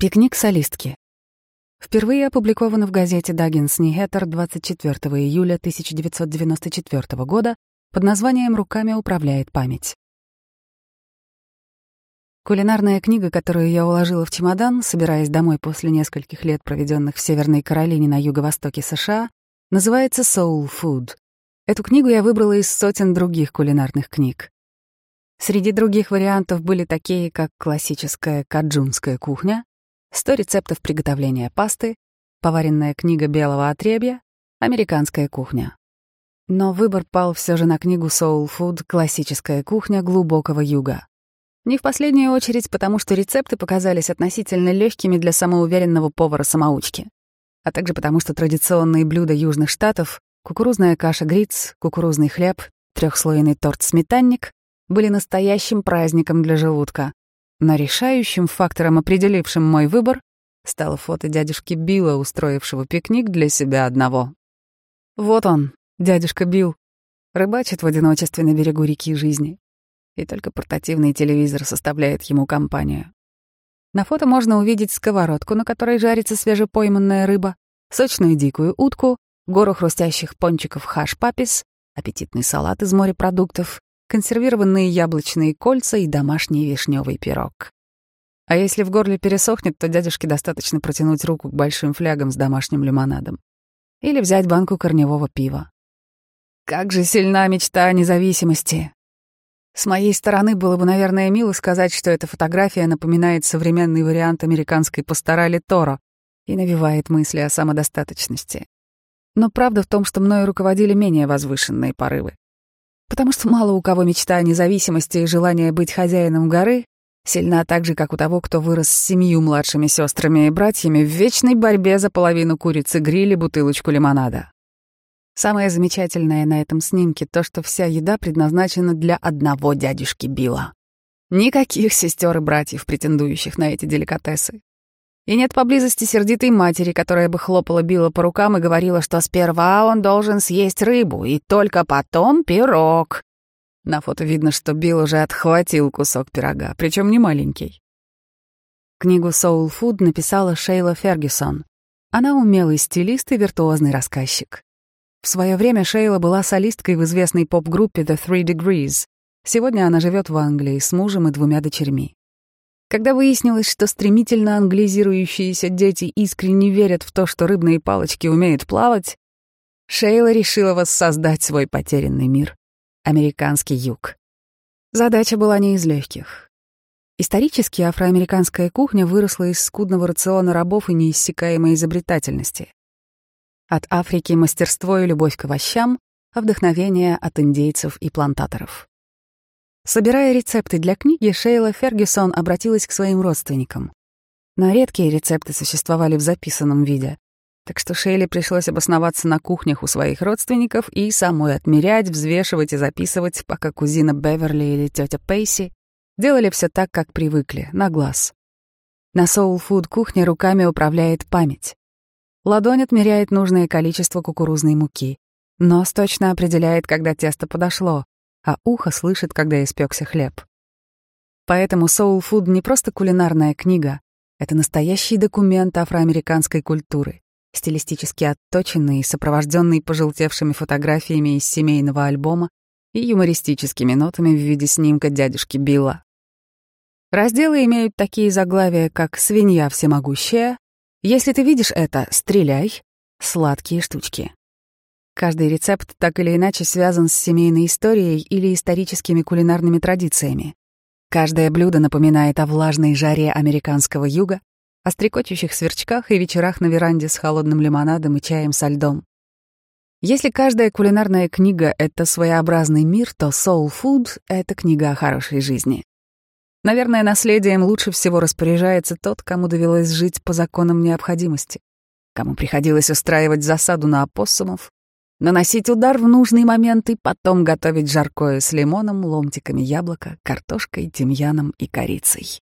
Пикник солистки. Впервые опубликовано в газете «Даггинс Нигеттер» 24 июля 1994 года под названием «Руками управляет память». Кулинарная книга, которую я уложила в чемодан, собираясь домой после нескольких лет, проведенных в Северной Каролине на юго-востоке США, называется «Soul Food». Эту книгу я выбрала из сотен других кулинарных книг. Среди других вариантов были такие, как классическая каджунская кухня, 100 рецептов приготовления пасты, поваренная книга белого отребья, американская кухня. Но выбор пал все же на книгу Soul Food «Классическая кухня глубокого юга». Не в последнюю очередь, потому что рецепты показались относительно легкими для самоуверенного повара-самоучки, а также потому что традиционные блюда южных штатов — кукурузная каша гриц, кукурузный хлеб, трехслойный торт-сметанник — были настоящим праздником для желудка, но решающим фактором, определившим мой выбор, стало фото дядюшки Билла, устроившего пикник для себя одного. Вот он, дядюшка Билл, рыбачит в одиночестве на берегу реки жизни. И только портативный телевизор составляет ему компанию. На фото можно увидеть сковородку, на которой жарится свежепойманная рыба, сочную дикую утку, гору хрустящих пончиков хаш-папис, аппетитный салат из морепродуктов, консервированные яблочные кольца и домашний вишневый пирог. А если в горле пересохнет, то дядюшке достаточно протянуть руку к большим флягам с домашним лимонадом. Или взять банку корневого пива. Как же сильна мечта о независимости! С моей стороны было бы, наверное, мило сказать, что эта фотография напоминает современный вариант американской пасторали Торо и навевает мысли о самодостаточности. Но правда в том, что мною руководили менее возвышенные порывы. Потому что мало у кого мечта о независимости и желание быть хозяином горы сильна так же, как у того, кто вырос с семью младшими сестрами и братьями в вечной борьбе за половину курицы гриль и бутылочку лимонада. Самое замечательное на этом снимке то, что вся еда предназначена для одного дядюшки Билла. Никаких сестер и братьев, претендующих на эти деликатесы. И нет поблизости сердитой матери, которая бы хлопала Билла по рукам и говорила, что сперва он должен съесть рыбу, и только потом пирог. На фото видно, что Билл уже отхватил кусок пирога, причем не маленький. Книгу «Soul Food» написала Шейла Фергюсон. Она умелый стилист и виртуозный рассказчик. В свое время Шейла была солисткой в известной поп-группе The Three Degrees. Сегодня она живет в Англии с мужем и двумя дочерьми. Когда выяснилось, что стремительно англизирующиеся дети искренне верят в то, что рыбные палочки умеют плавать, Шейла решила воссоздать свой потерянный мир — американский юг. Задача была не из легких. Исторически афроамериканская кухня выросла из скудного рациона рабов и неиссякаемой изобретательности. От Африки мастерство и любовь к овощам, а вдохновение от индейцев и плантаторов. Собирая рецепты для книги, Шейла Фергюсон обратилась к своим родственникам. Но редкие рецепты существовали в записанном виде. Так что Шейле пришлось обосноваться на кухнях у своих родственников и самой отмерять, взвешивать и записывать, пока кузина Беверли или тетя Пейси делали все так, как привыкли, на глаз. На соул-фуд кухне руками управляет память. Ладонь отмеряет нужное количество кукурузной муки. Нос точно определяет, когда тесто подошло, а ухо слышит, когда испекся хлеб. Поэтому Soul Food не просто кулинарная книга, это настоящий документ афроамериканской культуры, стилистически отточенный и сопровожденный пожелтевшими фотографиями из семейного альбома и юмористическими нотами в виде снимка дядюшки Билла. Разделы имеют такие заглавия, как «Свинья всемогущая», «Если ты видишь это, стреляй», «Сладкие штучки». Каждый рецепт так или иначе связан с семейной историей или историческими кулинарными традициями. Каждое блюдо напоминает о влажной жаре американского юга, о стрекочущих сверчках и вечерах на веранде с холодным лимонадом и чаем со льдом. Если каждая кулинарная книга — это своеобразный мир, то Soul Food — это книга о хорошей жизни. Наверное, наследием лучше всего распоряжается тот, кому довелось жить по законам необходимости, кому приходилось устраивать засаду на опоссумов, наносить удар в нужный момент и потом готовить жаркое с лимоном, ломтиками яблока, картошкой, тимьяном и корицей.